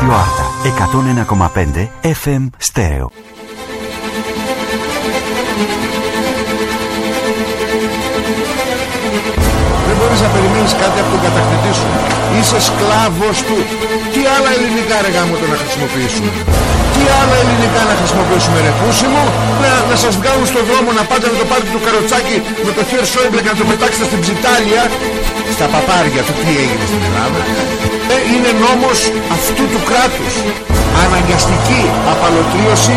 Ράδιο Άρτα 101,5 FM Στέρεο. Μπορείς να περιμένεις κάτι από τον κατακτητή σου. Είσαι σκλάβος του. Τι άλλα ελληνικά ρε γάμο το να χρησιμοποιήσουμε; Τι άλλα ελληνικά να χρησιμοποιήσουμε ρε πούσιμο. Να, να σας βγάλουν στον δρόμο να πάτε να το πάρετε το καροτσάκι με το χέρι Σόιμπλε και να το πετάξετε στην ψιτάλια. Στα παπάρια του τι έγινε στην Ελλάδα; Ε, είναι νόμος αυτού του κράτους. Αναγκαστική απαλωτρίωση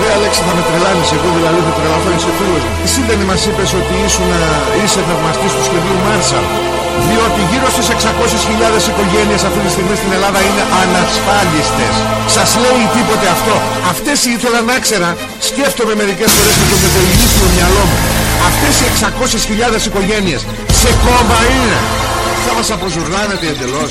Ρε Αλέξη θα με τρελάνεις εγώ δηλαδή θα τρελαθώ είσαι φίλος μου Εσύ δεν μας είπες ότι ήσουν, είσαι θαυμαστής του σχεδίου Μάρσαλ διότι γύρω στις 600.000 οικογένειες αυτή τη στιγμή στην Ελλάδα είναι ανασφάλιστες. Σας λέει τίποτε αυτό. Αυτές ήθελα να ξέρα, σκέφτομαι μερικές φορές με το μετειλήσιο μυαλό μου. Αυτές οι 600.000 οικογένειες σε κόμμα είναι. Θα μας αποζουρνάνετε εντελώς.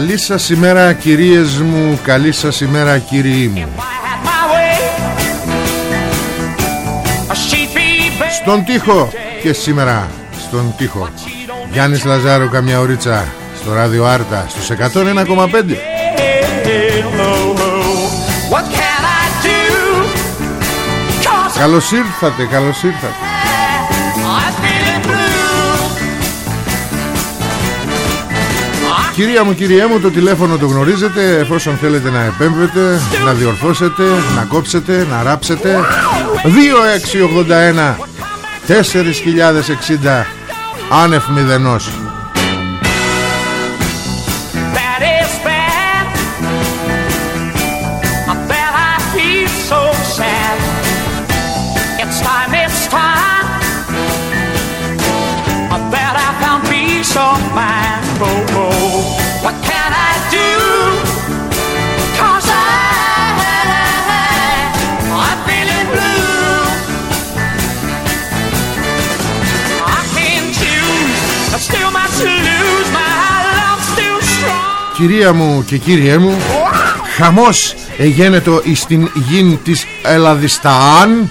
Καλή σας ημέρα κυρίες μου. Καλή σας ημέρα κύριοι μου. If I had my way, she'd be back. Στον τοίχο και σήμερα Στον τοίχο. Γιάννης Λαζάρου καμιά ωρίτσα Στο ράδιο Άρτα Στους 101,5 What can I do? Cause Καλώς ήρθατε Καλώς ήρθατε Κυρία μου, κυριέ μου, το τηλέφωνο το γνωρίζετε Εφόσον θέλετε να επέμβετε Να διορθώσετε, να κόψετε Να ράψετε 2681 4060 Άνευ μηδενός That is bad. I bet I feel so sad. It's time, it's time. I bet I found peace of mind. Oh, oh. What can I do? Cause I, I'm feeling blue. I can choose. I still must lose. My love still strong. Κυρία μου και κύριέ μου Χαμός εγένετο εις την γην της Ελλαδιστάν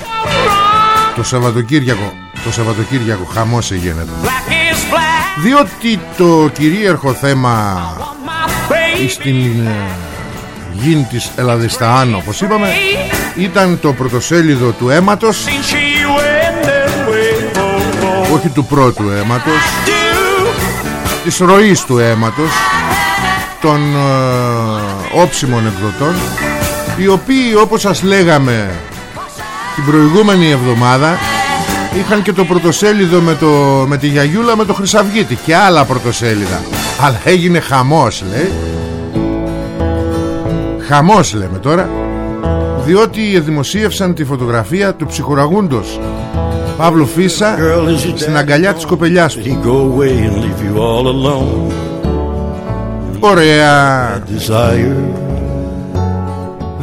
Το Σαββατοκύριακο Το Σαββατοκύριακο χαμός εγένετο Black is black. Διότι το κυρίαρχο θέμα My baby. στην ε, γην της Ελλαδιστάν όπως είπαμε ήταν το πρωτοσέλιδο του αίματος Since she went away. Oh, oh. όχι του πρώτου αίματος Do. της ροής του αίματος των ε, όψιμων εκδοτών οι οποίοι όπως σας λέγαμε την προηγούμενη εβδομάδα είχαν και το πρωτοσέλιδο με, το, με τη Γιαγιούλα με το Χρυσαυγίτη και άλλα πρωτοσέλιδα. Αλλά έγινε χαμός λέει. Χαμός λέμε τώρα. Διότι δημοσίευσαν τη φωτογραφία του ψυχοραγούντος Παύλου Φίσα στην αγκαλιά της κοπελιάς του. He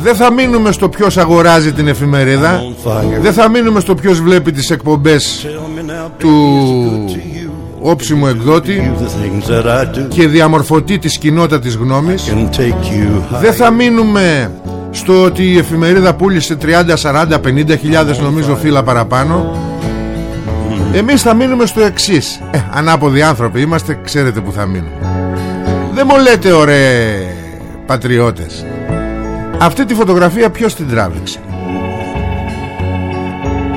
Δεν θα μείνουμε στο ποιος αγοράζει την εφημερίδα on fire. Δεν θα μείνουμε στο ποιος βλέπει τις εκπομπές Tell me now, baby, του is it good to you? όψιμο εκδότη The things that I do και διαμορφωτή της κοινότητα της γνώμης can take you high. δεν θα μείνουμε στο ότι η εφημερίδα πούλησε 30, 40, 50 χιλιάδες νομίζω φύλλα παραπάνω εμείς θα μείνουμε στο εξής ε, Ανάποδοι άνθρωποι είμαστε Ξέρετε που θα μείνουμε Δεν μου λέτε ωραίοι πατριώτες Αυτή τη φωτογραφία ποιος την τράβηξε;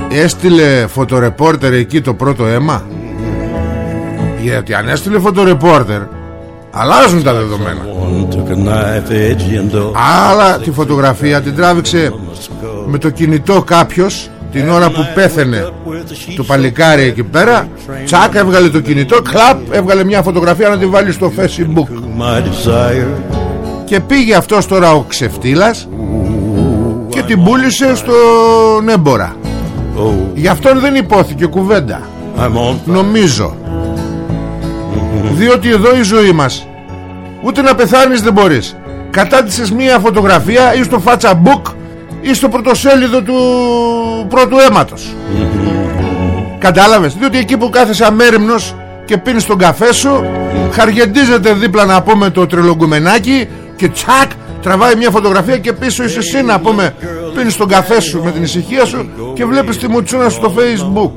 Έστειλε φωτορεπόρτερ εκεί το πρώτο αίμα; Γιατί αν έστειλε φωτορεπόρτερ Αλλάζουν τα δεδομένα One took a knife edge and the Αλλά τη φωτογραφία την τράβηξε με το κινητό κάποιος την ώρα που πέθαινε το παλικάρι εκεί πέρα τσάκ έβγαλε το κινητό κλαπ έβγαλε μια φωτογραφία να τη βάλει στο facebook my desire. Και πήγε αυτός τώρα ο ξεφτύλας και την πούλησε στον έμπορα Oh, γι' αυτόν δεν υπόθηκε κουβέντα. I'm on fire. νομίζω. Διότι εδώ η ζωή μας ούτε να πεθάνεις δεν μπορείς. Κατάτησες μία φωτογραφία ή στο Facebook ή στο πρωτοσέλιδο του πρώτου αίματος. Κατάλαβες; Διότι εκεί που κάθεσαι αμέριμνος και πίνεις τον καφέ σου χαργεντίζεται δίπλα να πούμε το τρελογκουμενάκι και τσακ τραβάει μια φωτογραφία και πίσω είσαι εσύ να πούμε πίνεις τον καφέ σου με την ησυχία σου και βλέπεις τη μουτσούνα σου στο facebook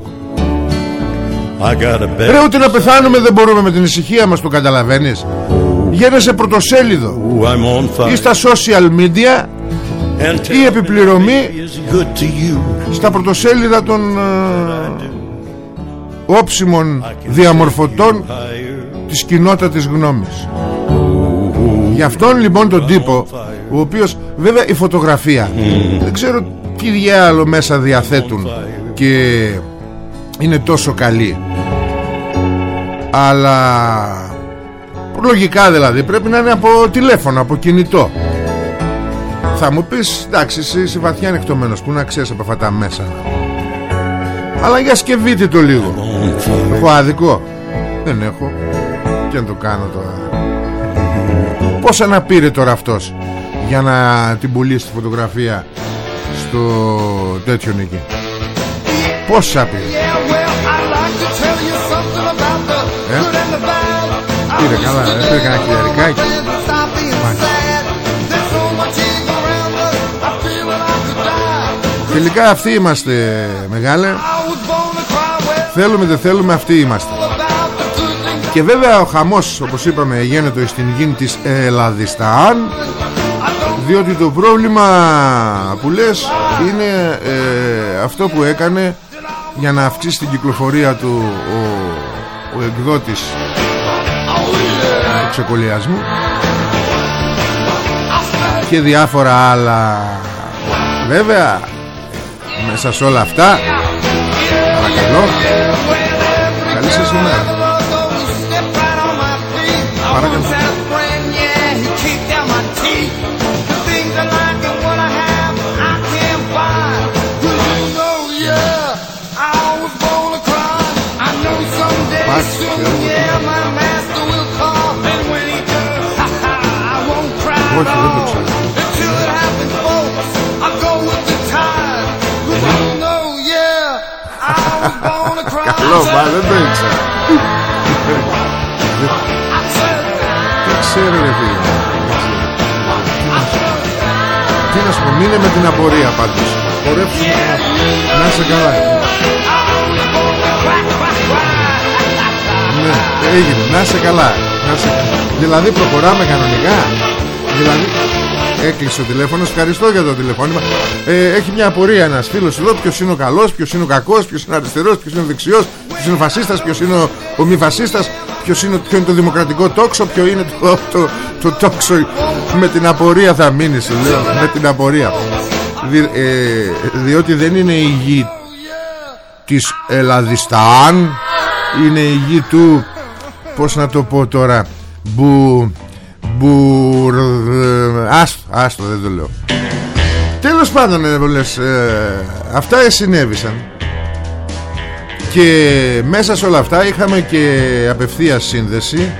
I got a bed. Ρε ούτε να πεθάνουμε δεν μπορούμε με την ησυχία μας το καταλαβαίνεις Γίνεσαι πρωτοσέλιδο Ooh, I'm on fire. Ή στα social media And tell Ή επιπληρωμή is good to you. Στα πρωτοσέλιδα των ε, Όψιμων διαμορφωτών Higher. Της κοινότητα της γνώμης Γι' αυτόν λοιπόν τον τύπο Ο οποίος βέβαια η φωτογραφία Δεν ξέρω τι διάλογο μέσα διαθέτουν Και είναι τόσο καλή. Αλλά Λογικά δηλαδή πρέπει να είναι από τηλέφωνο, από κινητό. Θα μου πεις εντάξει εσύ είσαι βαθιά ανοιχτωμένος Που να ξέρεις από αυτά τα μέσα. Αλλά για σκεφτείτε το λίγο. On fire. Έχω άδικο. Δεν έχω. Τι να το κάνω τώρα Πόσα να πήρε τώρα αυτός Για να την πουλήσει τη φωτογραφία Στο τέτοιο εκεί; Πόσα πήρε Ε; Πήρε καλά Δεν πήρε κανένα χιλιαρικάκι. Τελικά αυτοί είμαστε μεγάλε. Θέλουμε δεν θέλουμε αυτοί είμαστε Και βέβαια ο χαμός όπως είπαμε γίνεται στην γη της Ελλαδιστάν Διότι το πρόβλημα που λες είναι ε, αυτό που έκανε για να αυξήσει την κυκλοφορία του ο, ο εκδότης του ξεκολλιασμού και διάφορα άλλα. Βέβαια μέσα σε όλα αυτά παρακαλώ καλή σας ημέρα Παρακαλώ. Μάξ, ξέρω εγώ τι. Όχι, δεν το ξέρω. Καλό, μα δεν το ήξερα. Δεν ξέρω ρε φίλε. Δεν ξέρω. Τι να σου πω, μείνε με την απορία πάντως. Χορέψουμε την- Να είσαι καλά. Ναι, έγινε. Να είσαι καλά. Να είσαι... Δηλαδή προχωράμε κανονικά. Δηλαδή έκλεισε ο τηλέφωνος. Ευχαριστώ για το τηλεφώνημα. Ε, έχει μια απορία ένας φίλος εδώ. Ποιος είναι ο καλός, ποιος είναι ο κακός, ποιος είναι αριστερός, ποιος είναι ο δεξιός, ποιος είναι ο φασίστας, ποιος είναι ο, ο μη φασίστας, ποιος είναι, ποιο είναι το δημοκρατικό τόξο, ποιο είναι το, το, το, τόξο. Με την απορία θα μείνει, σου λέω. Με την απορία. Δι, ε, διότι δεν είναι η γη της Ελλαδιστάν είναι η γη του πως να το πω τώρα μπου μπου άστο, άστο δεν το λέω τέλος πάντων ε, λες, ε, αυτά συνέβησαν και μέσα σε όλα αυτά είχαμε και απευθείας σύνδεση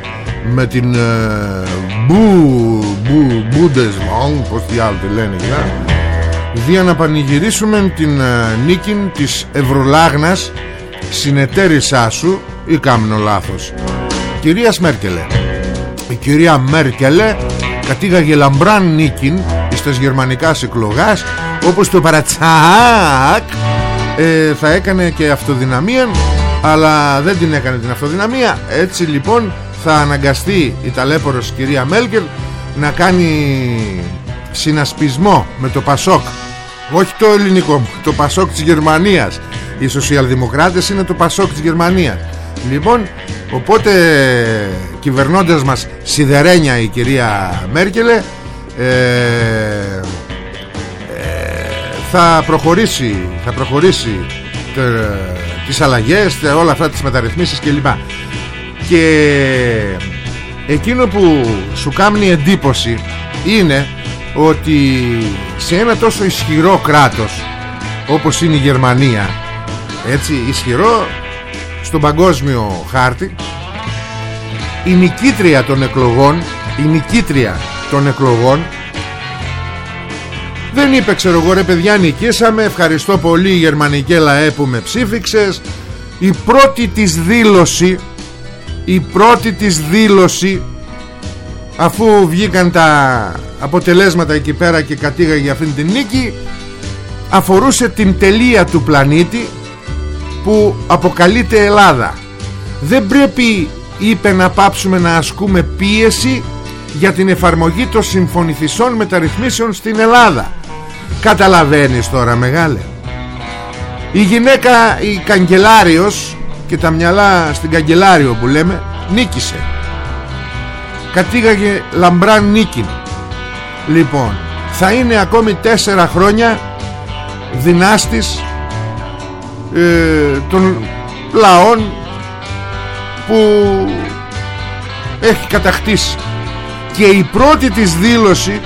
με την ε, μπου μπου μπουντεσμόν πως τι άλλο τη λένε εκεί πέρα, για να πανηγυρίσουμε την ε, νίκη της Ευρωλάγνας συνεταίρισά σου ή κάμνο λάθος. Κυρίας Μέρκελε η κυρία Μέρκελε κατήγαγε λαμπράν νίκην στις γερμανικά εκλογάς όπως το παρατσάκ ε, θα έκανε και αυτοδυναμία αλλά δεν την έκανε την αυτοδυναμία. Έτσι λοιπόν θα αναγκαστεί η ταλέπορος κυρία Μέρκελ να κάνει συνασπισμό με το Πασόκ. Όχι το ελληνικό το Πασόκ της Γερμανίας. Οι σοσιαλδημοκράτες είναι το Πασόκ της Γερμανίας. Λοιπόν οπότε κυβερνώντας μας σιδερένια η κυρία Μέρκελε ε, ε, θα προχωρήσει θα προχωρήσει τε, τις αλλαγές τε, όλα αυτά τις μεταρρυθμίσεις κλπ. Και εκείνο που σου κάνει εντύπωση είναι ότι σε ένα τόσο ισχυρό κράτος όπως είναι η Γερμανία έτσι ισχυρό στον παγκόσμιο χάρτη η νικήτρια των εκλογών η νικήτρια των εκλογών δεν είπε ξέρω εγώ ρε παιδιά νικήσαμε. Ευχαριστώ πολύ γερμανική ΛΑΕ που με ψήφιξες. Η πρώτη της δήλωση η πρώτη της δήλωση αφού βγήκαν τα αποτελέσματα εκεί πέρα και κατήγαγε αυτήν την νίκη αφορούσε την τελεία του πλανήτη που αποκαλείται Ελλάδα. Δεν πρέπει είπε να πάψουμε να ασκούμε πίεση για την εφαρμογή των συμφωνηθισών μεταρρυθμίσεων στην Ελλάδα καταλαβαίνεις τώρα μεγάλε. Η γυναίκα η καγκελάριος και τα μυαλά στην καγκελάριο που λέμε νίκησε. Κατήγαγε λαμπράν νίκη λοιπόν θα είναι ακόμη τέσσερα χρόνια δυνάστης ε, των λαών που έχει κατακτήσει. Και η πρώτη της δήλωση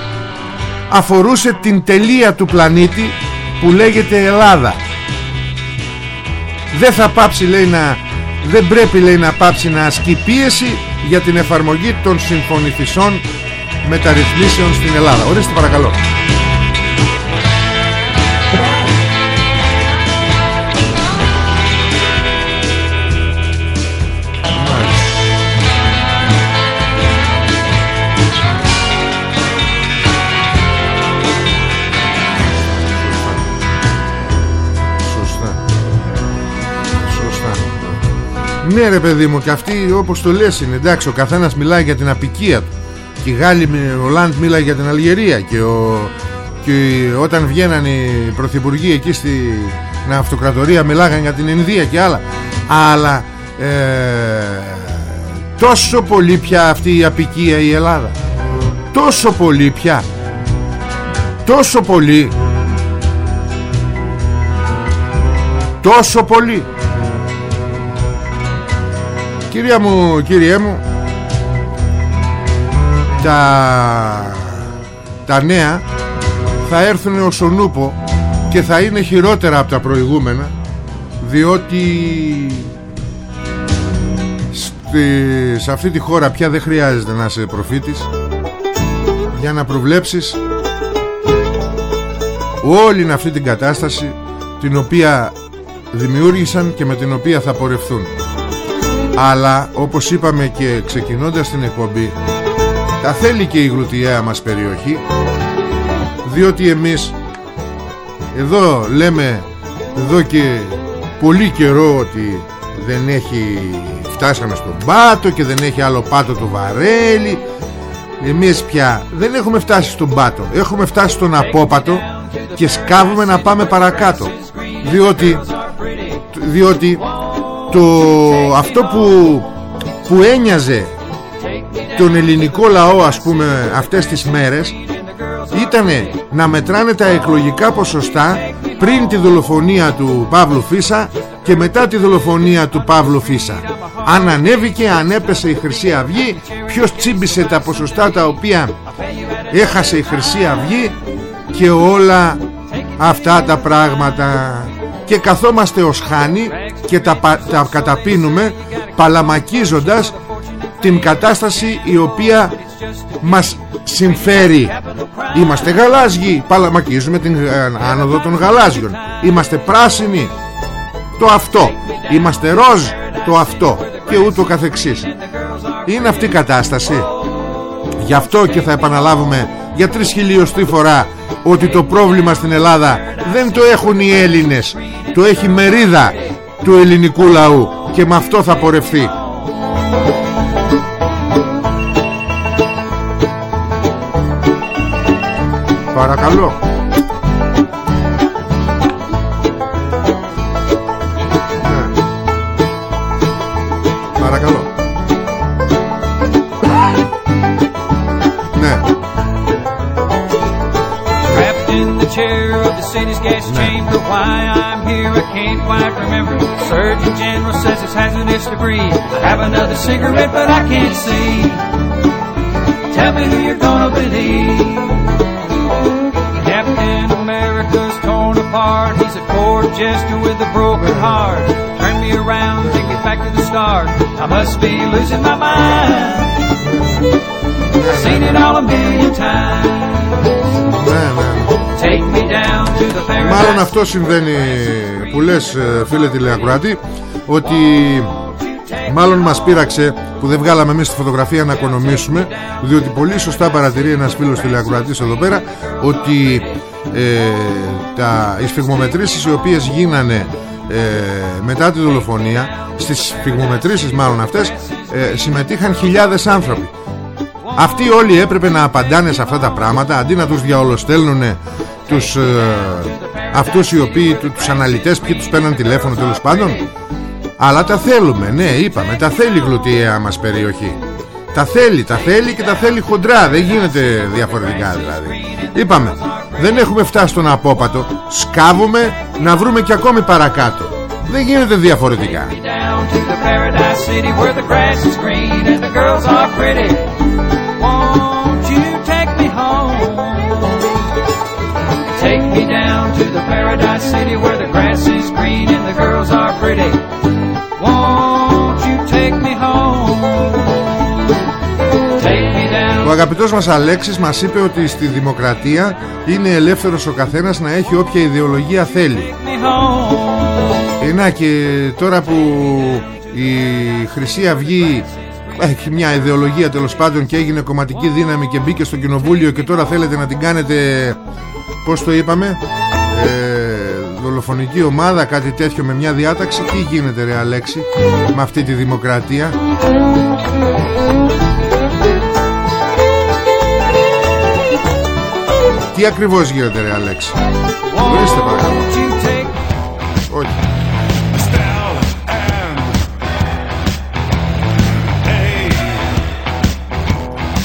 αφορούσε την τελεία του πλανήτη που λέγεται Ελλάδα. Δεν θα πάψει λέει να δεν πρέπει λέει να πάψει να ασκεί πίεση για την εφαρμογή των συμφωνηθισών μεταρρυθμίσεων στην Ελλάδα. Ορίστε παρακαλώ Ναι ρε παιδί μου και αυτοί όπως το λες είναι εντάξει ο καθένας μιλάει για την απικία του. Και οι Γάλλοι, ο Λάντ μίλάει για την Αλγερία. Και, ο, και όταν βγαίναν οι πρωθυπουργοί εκεί στην αυτοκρατορία μιλάγαν για την Ινδία και άλλα. Αλλά ε, τόσο πολύ πια αυτή η απικία η Ελλάδα. Τόσο πολύ πια. Τόσο πολύ. Τόσο πολύ Κυρία μου, κύριέ μου τα, τα νέα θα έρθουν ως ο νούπο και θα είναι χειρότερα από τα προηγούμενα διότι στη, σε αυτή τη χώρα πια δεν χρειάζεται να είσαι προφήτης. Για να προβλέψεις όλη αυτή την κατάσταση την οποία δημιούργησαν και με την οποία θα πορευθούν αλλά όπως είπαμε και ξεκινώντας την εκπομπή τα θέλει και η γλουτιαία μας περιοχή διότι εμείς εδώ λέμε εδώ και πολύ καιρό ότι δεν έχει φτάσαμε στον πάτο και δεν έχει άλλο πάτο το βαρέλι. Εμείς πια δεν έχουμε φτάσει στον πάτο. Έχουμε φτάσει στον απόπατο και σκάβουμε να πάμε παρακάτω. Διότι διότι το, αυτό που, που ένοιαζε τον ελληνικό λαό ας πούμε αυτές τις μέρες ήτανε να μετράνε τα εκλογικά ποσοστά πριν τη δολοφονία του Παύλου Φίσα και μετά τη δολοφονία του Παύλου Φίσα. Αν ανέβηκε, αν έπεσε η Χρυσή Αυγή ποιος τσίμπησε τα ποσοστά τα οποία έχασε η Χρυσή Αυγή και όλα αυτά τα πράγματα. Και καθόμαστε ως χάνη και τα, τα καταπίνουμε παλαμακίζοντας την κατάσταση η οποία μας συμφέρει. Είμαστε γαλάζιοι παλαμακίζουμε την ε, άνοδο των γαλάζιων. Είμαστε πράσινοι το αυτό. Είμαστε ροζ το αυτό και ούτω καθεξής. Είναι αυτή η κατάσταση. Γι' αυτό και θα επαναλάβουμε για τρεις χιλιοστή φορά ότι το πρόβλημα στην Ελλάδα δεν το έχουν οι Έλληνες. Το έχει μερίδα του ελληνικού λαού και με αυτό θα πορευθεί Παρακαλώ. Ναι. Παρακαλώ the city's gas chamber. Why I'm here, I can't quite remember. Surgeon General says it's hazardous to breathe. I have another cigarette, but I can't see. Tell me who you're gonna believe. Captain America's torn apart. He's a court jester with a broken heart. Turn me around, take me back to the start. I must be losing my mind. I've seen it all a million times. Μάλλον αυτό συμβαίνει που λες ε, φίλε τηλεακροάτη Ότι μάλλον μας πείραξε που δεν βγάλαμε εμείς τη φωτογραφία να οικονομήσουμε Διότι πολύ σωστά παρατηρεί ένας φίλος τηλεακροατής εδώ πέρα Ότι ε, τα, οι σφιγμομετρήσεις οι οποίες γίνανε ε, μετά τη δολοφονία Στις σφιγμομετρήσεις μάλλον αυτές ε, συμμετείχαν χιλιάδες άνθρωποι. Αυτοί όλοι έπρεπε να απαντάνε σε αυτά τα πράγματα Αντί να τους διαολοστέλνουν τους, ε, Αυτούς οι οποίοι του- Τους αναλυτές ποιοι τους παίρναν τηλέφωνο τέλος πάντων. Αλλά τα θέλουμε Ναι είπαμε τα θέλει η γλουτιαία μας περιοχή. Τα θέλει τα θέλει και τα θέλει χοντρά Δεν γίνεται διαφορετικά δηλαδή. Είπαμε δεν έχουμε φτάσει στον απόπατο Σκάβουμε να βρούμε και ακόμη παρακάτω. Δεν γίνεται διαφορετικά paradise city where the grass is green and the girls are pretty. Won't you take me home? Take me down. Ο αγαπητός μας Αλέξης μας είπε ότι στη δημοκρατία είναι ελεύθερος ο καθένας να έχει όποια ιδεολογία θέλει. Me home. Ε, να και τώρα που η Χρυσή Αυγή έχει μια ιδεολογία τέλος πάντων και έγινε κομματική δύναμη και μπήκε στο κοινοβούλιο και τώρα θέλετε να την κάνετε πώς το είπαμε ε, δολοφονική ομάδα κάτι τέτοιο με μια διάταξη τι γίνεται ρε Αλέξη με αυτή τη δημοκρατία; Τι ακριβώς γίνεται ρε Αλέξη; Ορίστε παρακαλώ Won't you take όχι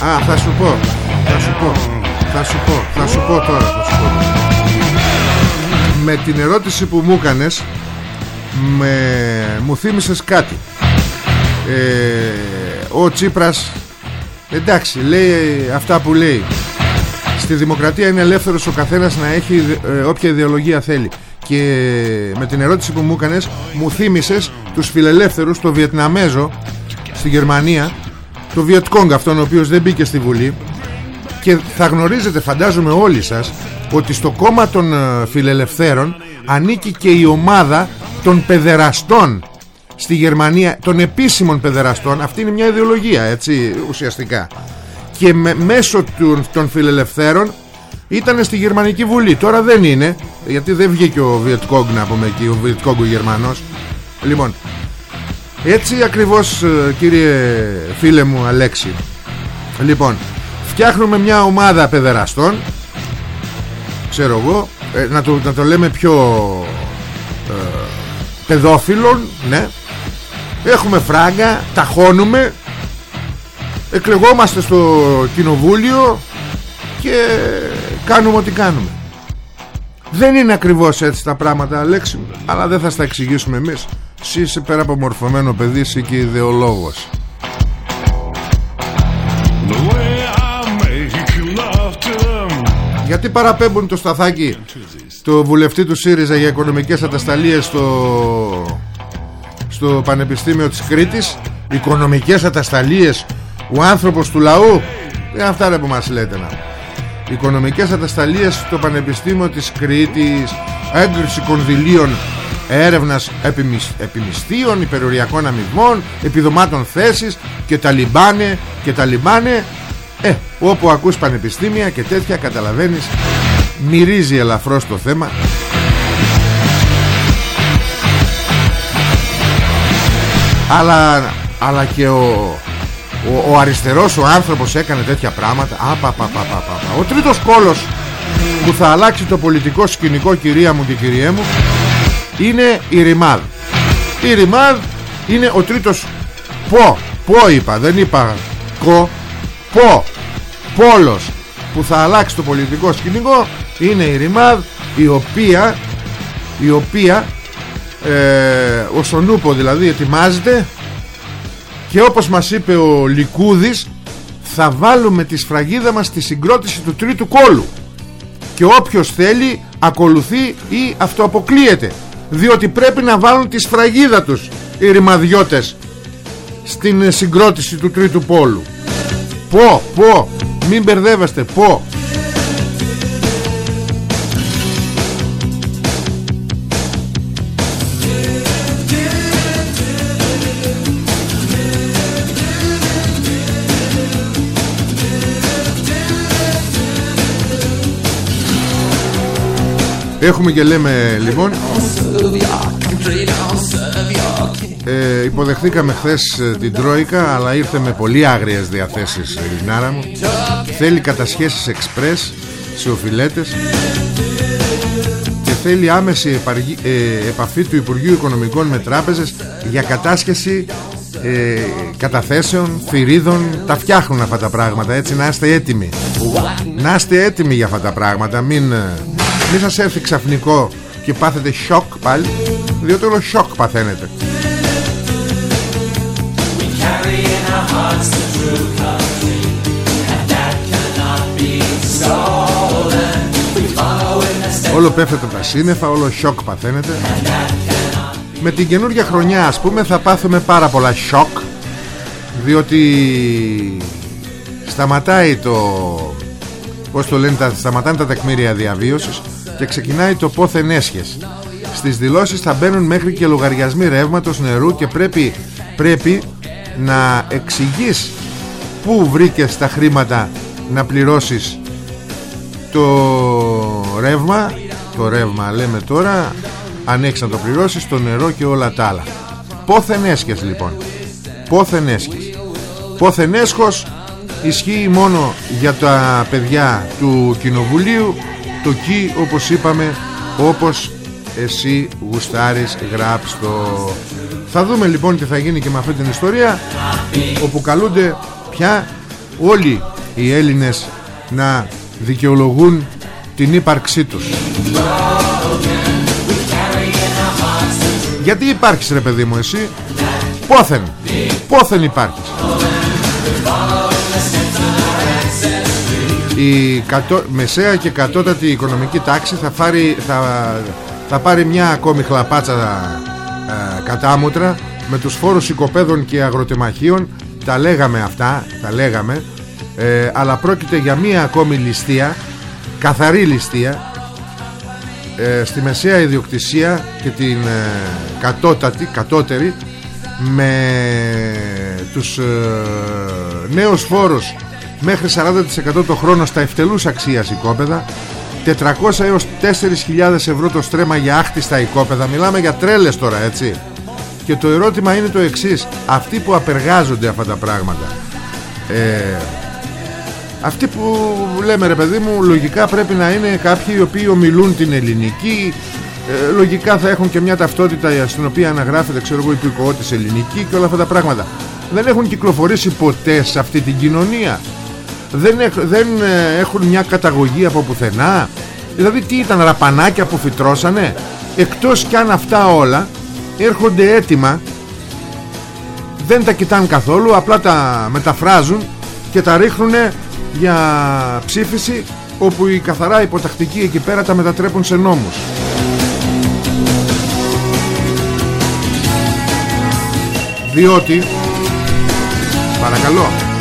Α, θα σου πω. Θα σου πω. Θα σου πω. Θα σου πω τώρα. Θα σου πω. Με την ερώτηση που μου έκανες με... μου θύμισες κάτι. Ε, ο Τσίπρας εντάξει λέει αυτά που λέει. Στη δημοκρατία είναι ελεύθερος ο καθένας να έχει ε, όποια ιδεολογία θέλει. Και με την ερώτηση που μου έκανες Μου θύμισες τους φιλελεύθερους Το Βιετναμέζο Στη Γερμανία Το Βιετκόγκ αυτόν ο οποίος δεν μπήκε στη Βουλή. Και θα γνωρίζετε φαντάζομαι όλοι σας Ότι στο κόμμα των ε, φιλελευθέρων Ανήκει και η ομάδα των παιδεραστών Στη Γερμανία Των επίσημων παιδεραστών. Αυτή είναι μια ιδεολογία έτσι ουσιαστικά. Και με, μέσω του, των φιλελευθέρων ήταν στη Γερμανική Βουλή. Τώρα δεν είναι γιατί δεν βγήκε ο Βιετκόγκ να πούμε εκεί ο Βιετκόγκ ο Γερμανός. Λοιπόν έτσι ακριβώς ε, κύριε φίλε μου Αλέξη. Λοιπόν φτιάχνουμε μια ομάδα παιδεραστών ξέρω εγώ ε, να, το, να το λέμε πιο ε, παιδόφιλων ναι. Έχουμε φράγκα ταχώνουμε εκλεγόμαστε στο κοινοβούλιο και κάνουμε ό,τι κάνουμε. Δεν είναι ακριβώς έτσι τα πράγματα Αλέξη μου, αλλά δεν θα στα εξηγήσουμε εμείς. Εσύ είσαι πέρα από μορφωμένο παιδί είσαι και ιδεολόγος γιατί παραπέμπουν το σταθάκι το βουλευτή του ΣΥΡΙΖΑ για οικονομικές ατασταλίες στο, στο Πανεπιστήμιο της Κρήτης; Οικονομικές ατασταλίες ο άνθρωπος του λαού; Ε, αυτά ρε που μας λέτε να οικονομικές ατασταλίες στο Πανεπιστήμιο της Κρήτης έγκριση κονδυλίων έρευνας επιμισ... επιμισθείων, υπεροριακών αμοιβών, επιδομάτων θέσης και τα λιμπάνε και τα λιμπάνε. Ε, όπου ακούς πανεπιστήμια και τέτοια καταλαβαίνεις μυρίζει ελαφρώς το θέμα. Αλλά, αλλά και ο, ο, ο αριστερός ο άνθρωπος έκανε τέτοια πράγματα. Α, πα, πα, πα, πα, πα. Ο τρίτος κόλος που θα αλλάξει το πολιτικό σκηνικό κυρία μου και κυριέ μου είναι η Ρημάδ η Ρημάδ είναι ο τρίτος πο πο είπα δεν είπα κο πο πόλος που θα αλλάξει το πολιτικό σκηνικό είναι η Ρημάδ η οποία η οποία ε, ο Σονούπο δηλαδή ετοιμάζεται και όπως μας είπε ο Λικούδης θα βάλουμε τη σφραγίδα μας στη συγκρότηση του τρίτου κόλου. Και όποιος θέλει ακολουθεί ή αυτοαποκλείεται. Διότι πρέπει να βάλουν τη σφραγίδα τους οι ρημαδιώτες στην συγκρότηση του τρίτου πόλου πω πω μην μπερδεύεστε πω. Έχουμε και λέμε λοιπόν ε, Υποδεχθήκαμε χθες ε, την Τρόικα Αλλά ήρθε με πολύ άγριες διαθέσεις η Λινάρα μου. Θέλει κατασχέσεις εξπρές Σε οφειλέτες Και θέλει άμεση επαργή, ε, επαφή του Υπουργείου Οικονομικών με τράπεζες Για κατάσχεση ε, καταθέσεων, θηρίδων. Τα φτιάχνουν αυτά τα πράγματα Έτσι να είστε έτοιμοι. Να είστε έτοιμοι για αυτά τα πράγματα Μην... Ε, μην σας έρθει ξαφνικό και πάθετε σοκ πάλι Διότι όλο σοκ παθαίνετε Όλο πέφτεται τα σύννεφα Όλο σοκ παθαίνετε Με την καινούργια χρονιά ας πούμε Θα πάθουμε πάρα πολλά σοκ Διότι Σταματάει το Πώς το λένε Σταματάνε τα τεκμήρια διαβίωσης και ξεκινάει το πόθεν έσχες. Στις δηλώσεις θα μπαίνουν μέχρι και λογαριασμοί ρεύματος νερού και πρέπει, πρέπει να εξηγείς πού βρήκες τα χρήματα να πληρώσεις το ρεύμα. Το ρεύμα λέμε τώρα αν έχεις να το πληρώσεις το νερό και όλα τα άλλα. Πόθεν έσχες λοιπόν. Πόθεν έσχες πόθεν έσχος ισχύει μόνο για τα παιδιά του κοινοβουλίου το κι όπως είπαμε όπως εσύ γουστάρεις γράψ θα δούμε λοιπόν τι θα γίνει και με αυτή την ιστορία όπου καλούνται πια όλοι οι Έλληνες να δικαιολογούν την ύπαρξή τους. Γιατί υπάρχεις ρε παιδί μου εσύ; Πόθεν πόθεν υπάρχεις. Η κατώ... μεσαία και κατώτατη οικονομική τάξη θα, φάρει, θα, θα πάρει μια ακόμη χλαπάτσα ε, κατάμутρα με τους φόρους οικοπαίδων και αγροτεμαχίων τα λέγαμε αυτά τα λέγαμε ε, αλλά πρόκειται για μια ακόμη ληστεία καθαρή ληστεία ε, στη μεσαία ιδιοκτησία και την ε, κατώτατη, κατώτερη με τους ε, νέους φόρους μέχρι 40% το χρόνο στα ευτελούς αξίας οικόπεδα 400 έως 4.000 ευρώ το στρέμα για άχτιστα οικόπεδα. Μιλάμε για τρέλες τώρα έτσι. Και το ερώτημα είναι το εξής. Αυτοί που απεργάζονται αυτά τα πράγματα ε, αυτοί που λέμε ρε παιδί μου λογικά πρέπει να είναι κάποιοι οι οποίοι ομιλούν την ελληνική ε, λογικά θα έχουν και μια ταυτότητα στην οποία αναγράφεται ξέρω εγώ υπηκοότης ελληνική και όλα αυτά τα πράγματα. Δεν έχουν κυκλοφορήσει ποτέ σε αυτή την κοινωνία δεν, δεν ε, έχουν μια καταγωγή από πουθενά; Δηλαδή τι ήταν ραπανάκια που φυτρώσανε; Εκτός κι αν αυτά όλα έρχονται έτοιμα δεν τα κοιτάνε καθόλου απλά τα μεταφράζουν και τα ρίχνουν για ψήφιση όπου οι καθαρά υποτακτικοί εκεί πέρα τα μετατρέπουν σε νόμους. Διότι παρακαλώ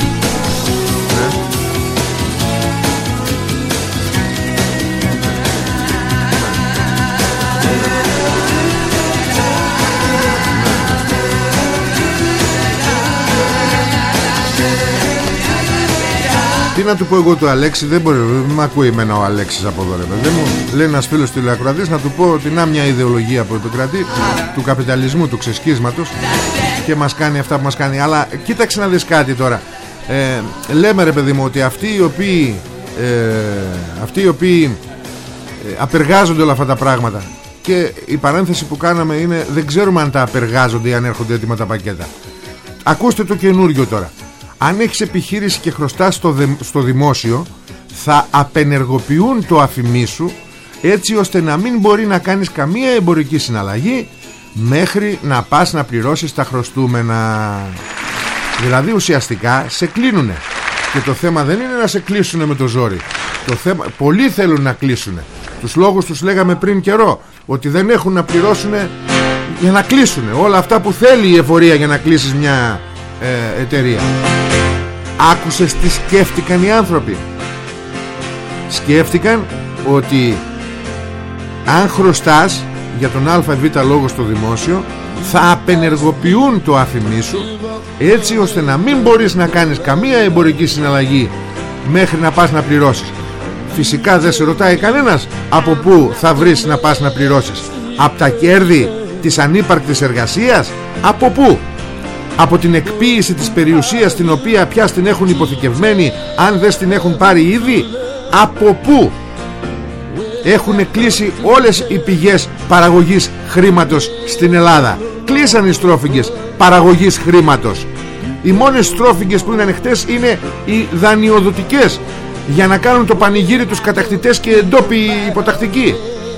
Τι να του πω εγώ του Αλέξη Δεν μπορεί δεν με ακούει εμένα ο Αλέξης από εδώ ρε παιδί μου. Λέει ένας φίλος τηλεακροατής Να του πω ότι να μια ιδεολογία που επικρατεί Του καπιταλισμού, του ξεσκίσματος Και μας κάνει αυτά που μας κάνει. Αλλά κοίταξε να δεις κάτι τώρα. Ε, Λέμε ρε παιδί μου ότι αυτοί οι οποίοι ε, Αυτοί οι οποίοι ε, Απεργάζονται όλα αυτά τα πράγματα Και η παρένθεση που κάναμε είναι Δεν ξέρουμε αν τα απεργάζονται ή αν έρχονται έτοιμα τα πακέτα. Ακούστε το καινούριο τώρα αν έχεις επιχείρηση και χρωστάς στο, δε- στο δημόσιο θα απενεργοποιούν το αφημί σου έτσι ώστε να μην μπορεί να κάνεις καμία εμπορική συναλλαγή μέχρι να πας να πληρώσεις τα χρωστούμενα. Δηλαδή ουσιαστικά σε κλείνουνε. Και το θέμα δεν είναι να σε κλείσουνε με το ζόρι. Το θέμα, πολλοί θέλουν να κλείσουνε. Τους λόγους τους λέγαμε πριν καιρό ότι δεν έχουν να πληρώσουνε για να κλείσουνε. Όλα αυτά που θέλει η εφορία για να κλείσεις μια ε, εταιρεία Άκουσες τι σκέφτηκαν οι άνθρωποι. Σκέφτηκαν ότι αν χρωστάς για τον ΑΒ λόγο στο δημόσιο θα απενεργοποιούν το αφημί σου έτσι ώστε να μην μπορείς να κάνεις καμία εμπορική συναλλαγή μέχρι να πας να πληρώσεις. Φυσικά δεν σε ρωτάει κανένας από πού θα βρεις να πας να πληρώσεις. Από τα κέρδη της ανύπαρκτης εργασίας Από πού; Από την εκποίηση της περιουσίας την οποία πια την έχουν υποθηκευμένη αν δεν την έχουν πάρει ήδη από πού έχουν κλείσει όλες οι πηγές παραγωγής χρήματος στην Ελλάδα. Κλείσαν οι στρόφιγγες παραγωγής χρήματος. Οι μόνες στρόφιγγες που είναι ανοιχτές είναι οι δανειοδοτικές για να κάνουν το πανηγύρι τους κατακτητές και εντόπιοι υποτακτικοί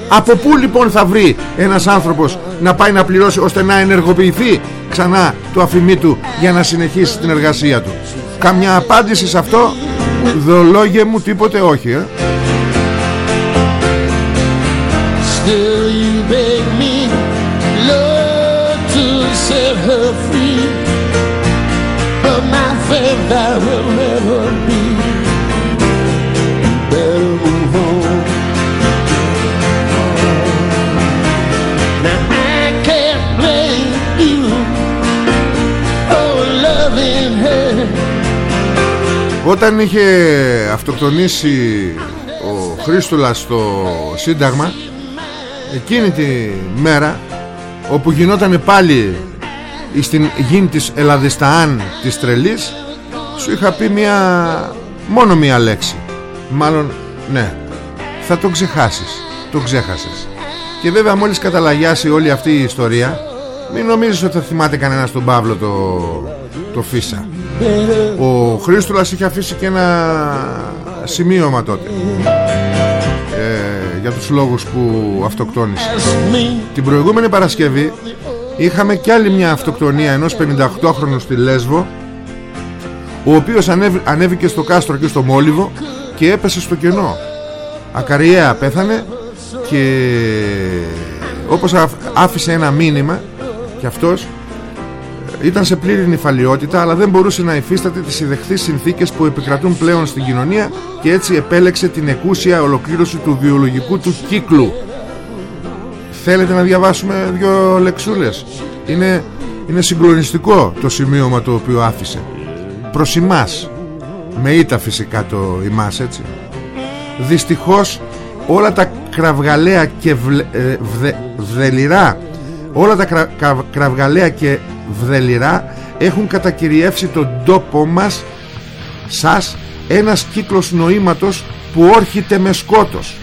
από πού λοιπόν θα βρει ένας άνθρωπος να πάει να πληρώσει ώστε να ενεργοποιηθεί ξανά το αφημί του για να συνεχίσει την εργασία του; Καμιά απάντηση σε αυτό, δολόγε μου τίποτε όχι. Ε. Still Όταν είχε αυτοκτονήσει ο Χρήστολας στο Σύνταγμα εκείνη τη μέρα όπου γινόταν πάλι στην γη της Ελλαδισταάν της τρελής σου είχα πει μια μόνο μια λέξη. Μάλλον ναι θα το ξεχάσεις το ξέχασες. Και βέβαια μόλις καταλαγιάσει όλη αυτή η ιστορία μην νομίζεις ότι θα θυμάται κανένας τον Παύλο το, το Φίσα ο Χρήστολας είχε αφήσει και ένα σημείωμα τότε ε, για τους λόγους που αυτοκτόνησε Ask me. την προηγούμενη Παρασκευή είχαμε κι άλλη μια αυτοκτονία ενός 58χρονου στη Λέσβο ο οποίος ανέβη- ανέβηκε στο κάστρο και στο Μόλιβο και έπεσε στο κενό ακαριέα πέθανε και όπως αφ- άφησε ένα μήνυμα και αυτός ήταν σε πλήρη νυφαλιότητα αλλά δεν μπορούσε να υφίσταται τις ιδεχθείς συνθήκες που επικρατούν πλέον στην κοινωνία και έτσι επέλεξε την εκούσια ολοκλήρωση του βιολογικού του κύκλου. Θέλετε να διαβάσουμε δύο λεξούλες; Είναι, είναι συγκλονιστικό το σημείωμα το οποίο άφησε. Προς εμάς Με ήττα φυσικά το ημάς έτσι. Δυστυχώς όλα τα κραυγαλαία και βλε, ε, βδε- βδελιρά Όλα τα κρα, κα- κραυγαλαία και βδελιρά Έχουν κατακυριεύσει τον τόπο μας Σας ένας κύκλος νοήματος που όρχεται με σκότος.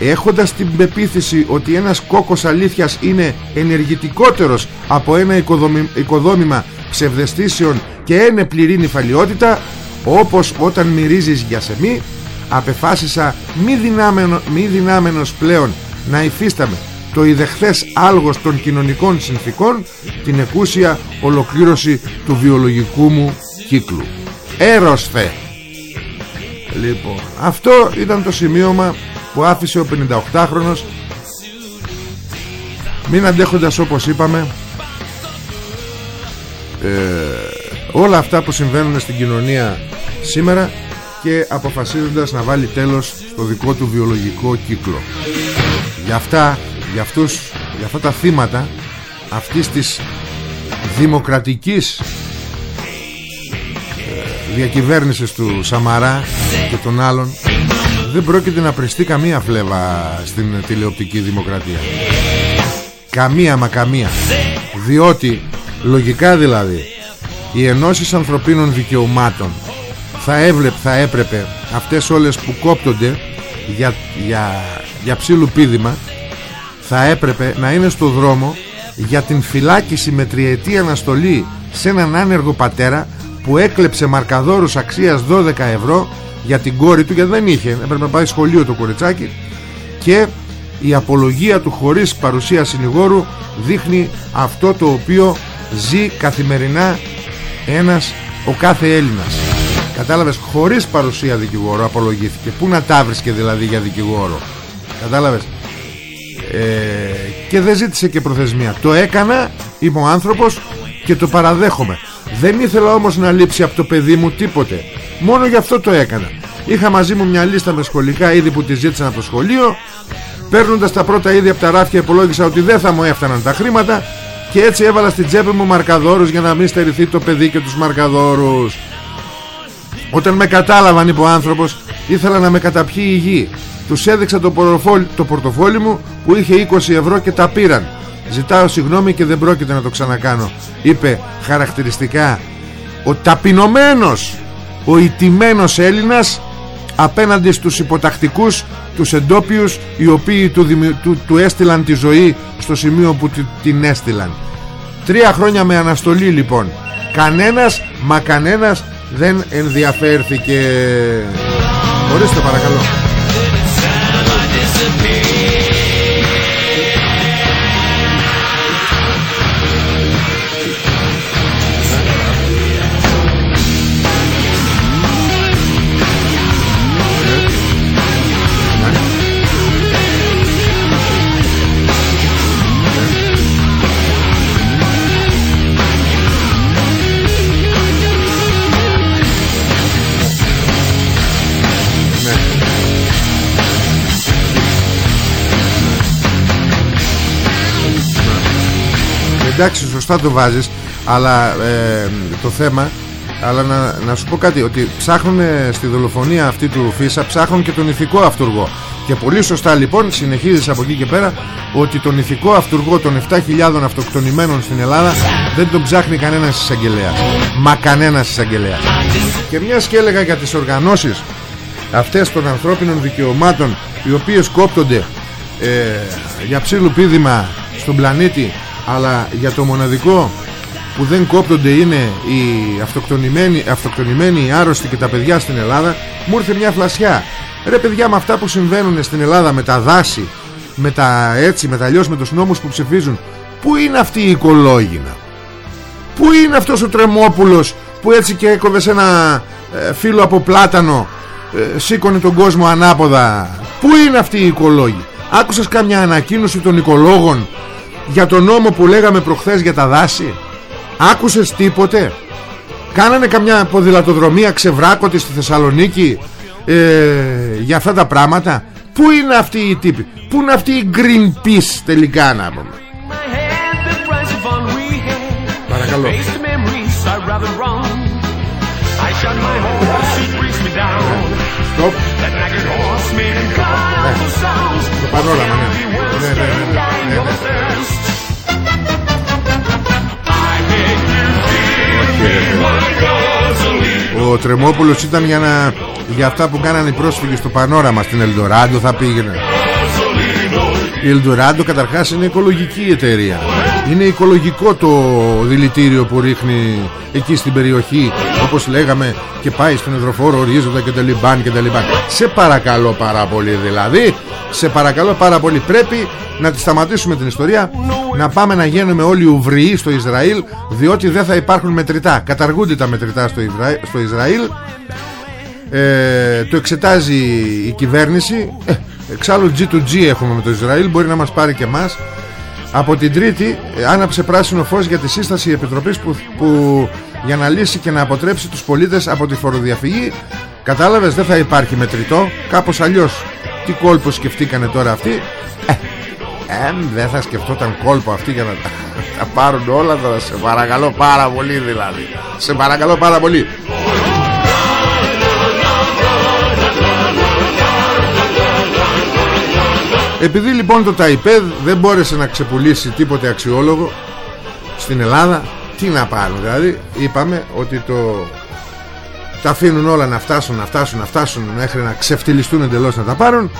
Έχοντας την πεποίθηση ότι ένας κόκκος αλήθειας είναι ενεργητικότερος από ένα οικοδομη- οικοδόμημα ψευδεστήσεων και είναι πληρή νυφαλιότητα όπως όταν μυρίζεις για σεμί απεφάσισα μη, δυνάμενο, μη δυνάμενος πλέον να υφίσταμε το ιδεχθές άλγος των κοινωνικών συνθήκων την εκούσια ολοκλήρωση του βιολογικού μου κύκλου. Έροσθε Λοιπόν, αυτό ήταν το σημείωμα που άφησε ο 58χρονος μην αντέχοντας όπως είπαμε ε, όλα αυτά που συμβαίνουν στην κοινωνία σήμερα και αποφασίζοντας να βάλει τέλος στο δικό του βιολογικό κύκλο. Για αυτά για, αυτούς, για αυτά τα θύματα αυτής της δημοκρατικής ε, διακυβέρνησης του Σαμαρά και των άλλων δεν πρόκειται να πριστεί καμία φλέβα στην τηλεοπτική δημοκρατία. Καμία μα καμία. Διότι λογικά δηλαδή οι ενώσεις ανθρωπίνων δικαιωμάτων θα, έβλεπ, θα έπρεπε αυτές όλες που κόπτονται για, για, για ψήλου πίδημα θα έπρεπε να είναι στο δρόμο για την φυλάκιση με τριετή αναστολή σε έναν άνεργο πατέρα που έκλεψε μαρκαδόρους αξίας 12 ευρώ για την κόρη του γιατί δεν είχε έπρεπε να πάει σχολείο το κοριτσάκι και η απολογία του χωρίς παρουσία συνηγόρου δείχνει αυτό το οποίο ζει καθημερινά ένας ο κάθε Έλληνας. Κατάλαβες χωρίς παρουσία δικηγόρου απολογήθηκε. Πού να τα βρίσκε δηλαδή για δικηγόρο. Κατάλαβες; Ε, και δεν ζήτησε και προθεσμία. Το έκανα είμαι ο άνθρωπος και το παραδέχομαι. Δεν ήθελα όμως να λείψει από το παιδί μου τίποτε. Μόνο γι' αυτό το έκανα. Είχα μαζί μου μια λίστα με σχολικά είδη που τη ζήτησαν από το σχολείο. Παίρνοντας τα πρώτα είδη από τα ράφια υπολόγισα ότι δεν θα μου έφταναν τα χρήματα και έτσι έβαλα στην τσέπη μου μαρκαδόρους για να μην στερηθεί το παιδί και τους μαρκαδόρους. Όταν με κατάλαβαν είπε ο άνθρωπος ήθελα να με καταπιεί η γη τους έδειξα το, πορτοφόλι, το πορτοφόλι μου που είχε 20 ευρώ και τα πήραν. Ζητάω συγγνώμη και δεν πρόκειται να το ξανακάνω Είπε χαρακτηριστικά Ο ταπεινωμένος Ο ιτημένος Έλληνας Απέναντι στους υποτακτικούς Τους εντόπιους Οι οποίοι του, του, του έστειλαν τη ζωή Στο σημείο που την έστειλαν. Τρία χρόνια με αναστολή λοιπόν. Κανένας Μα κανένας δεν ενδιαφέρθηκε. Ορίστε παρακαλώ disappear. Εντάξει σωστά το βάζεις αλλά ε, το θέμα αλλά να, να σου πω κάτι ότι ψάχνουν στη δολοφονία αυτή του Φίσα ψάχνουν και τον ηθικό αυτούργο. Και πολύ σωστά λοιπόν συνεχίζεις από εκεί και πέρα ότι τον ηθικό αυτούργο των 7.000 αυτοκτονημένων στην Ελλάδα δεν τον ψάχνει κανένας εισαγγελέα. Μα κανένας εισαγγελέα. Και μιας και έλεγα για τις οργανώσεις αυτές των ανθρώπινων δικαιωμάτων οι οποίες κόπτονται ε, για ψήλου πίδημα στον πλανήτη αλλά για το μοναδικό που δεν κόπτονται είναι οι αυτοκτονημένοι, αυτοκτονημένοι οι άρρωστοι και τα παιδιά στην Ελλάδα μου ήρθε μια φλασιά. Ρε παιδιά με αυτά που συμβαίνουν στην Ελλάδα με τα δάση με τα έτσι, με τα αλλιώς με τους νόμους που ψηφίζουν πού είναι αυτή η οικολόγηνα πού είναι αυτός ο Τρεμόπουλος που έτσι και έκοβε σε ένα ε, φύλλο από πλάτανο ε, σήκωνε τον κόσμο ανάποδα; Πού είναι αυτή η οικολόγη άκουσες κάμια ανακοίνωση των οικολόγων για τον νόμο που λέγαμε προχθές για τα δάση. Άκουσες τίποτε; Κάνανε καμιά ποδηλατοδρομία ξεβράκωτη στη Θεσσαλονίκη ε, για αυτά τα πράγματα; Πού είναι αυτοί οι τύποι; Πού είναι αυτοί οι Greenpeace τελικά να πούμε; Παρακαλώ. Στοπ Το πανόραμα ναι Ναι ναι ναι, ναι, ναι. Ο Τρεμόπουλος ήταν για, να, για αυτά που κάνανε οι πρόσφυγες στο Πανόραμα στην Ελντοράντο θα πήγαινε η Ελντοράντο καταρχάς είναι οικολογική εταιρεία Είναι οικολογικό το δηλητήριο που ρίχνει εκεί στην περιοχή Όπως λέγαμε και πάει στον εδροφόρο ορίζοντα και τα λιμπάν και τα λιμπάν Σε παρακαλώ πάρα πολύ δηλαδή Σε παρακαλώ πάρα πολύ. Πρέπει να τη σταματήσουμε την ιστορία Να πάμε να γίνουμε όλοι ουβριοί στο Ισραήλ Διότι δεν θα υπάρχουν μετρητά. Καταργούνται τα μετρητά στο, στο Ισραήλ. Ε, Το εξετάζει η κυβέρνηση. Ε, Εξάλλου G2G έχουμε με το Ισραήλ Μπορεί να μας πάρει και μας Από την Τρίτη ε, άναψε πράσινο φως για τη σύσταση επιτροπής που, που για να λύσει και να αποτρέψει τους πολίτες από τη φοροδιαφυγή. Κατάλαβες δεν θα υπάρχει μετρητό. Κάπως αλλιώς τι κόλπο σκεφτήκανε τώρα αυτοί; Ε, ε, δεν θα σκεφτόταν κόλπο αυτοί για να τα, τα πάρουν όλα τώρα Σε παρακαλώ πάρα πολύ δηλαδή. Σε παρακαλώ πάρα πολύ. Επειδή λοιπόν το ΤΑΙΠΕΔ δεν μπόρεσε να ξεπουλήσει τίποτε αξιόλογο στην Ελλάδα, τι να πάρουν δηλαδή, είπαμε ότι το τα αφήνουν όλα να φτάσουν, να φτάσουν, να φτάσουν μέχρι να ξεφτυλιστούν εντελώς να τα πάρουν.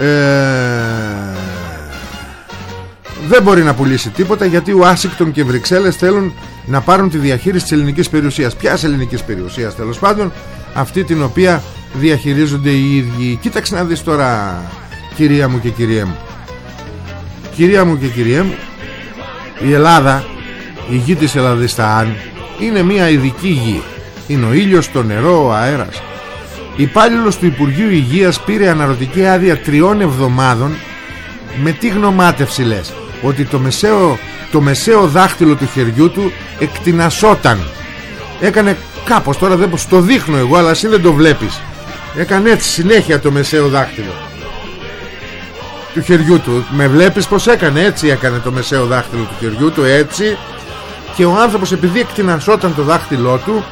Ε, δεν μπορεί να πουλήσει τίποτα γιατί ο Άσικτον και οι Βρυξέλλες θέλουν να πάρουν τη διαχείριση της ελληνικής περιουσίας. Ποιας ελληνικής περιουσίας τέλος πάντων; Αυτή την οποία διαχειρίζονται οι ίδιοι. Κοίταξε να δεις τώρα κυρία μου και κυρία μου. Κυρία μου και κυρία μου η Ελλάδα η γη της Ελλαδιστάν είναι μια ειδική γη είναι ο ήλιος, το νερό, ο αέρας. Υπάλληλος του Υπουργείου Υγείας πήρε αναρωτική άδεια τριών εβδομάδων με τι γνωμάτευση λες ότι το μεσαίο, το μεσαίο δάχτυλο του χεριού του εκτινασόταν. Έκανε κάπως τώρα δεν το δείχνω εγώ αλλά εσύ δεν το βλέπεις. Έκανε έτσι συνέχεια το μεσαίο δάχτυλο του χεριού του. Με βλέπεις πως έκανε έτσι έκανε το μεσαίο δάχτυλο του χεριού του έτσι. Και ο άνθρωπος επειδή εκτινασόταν το δάχτυλό του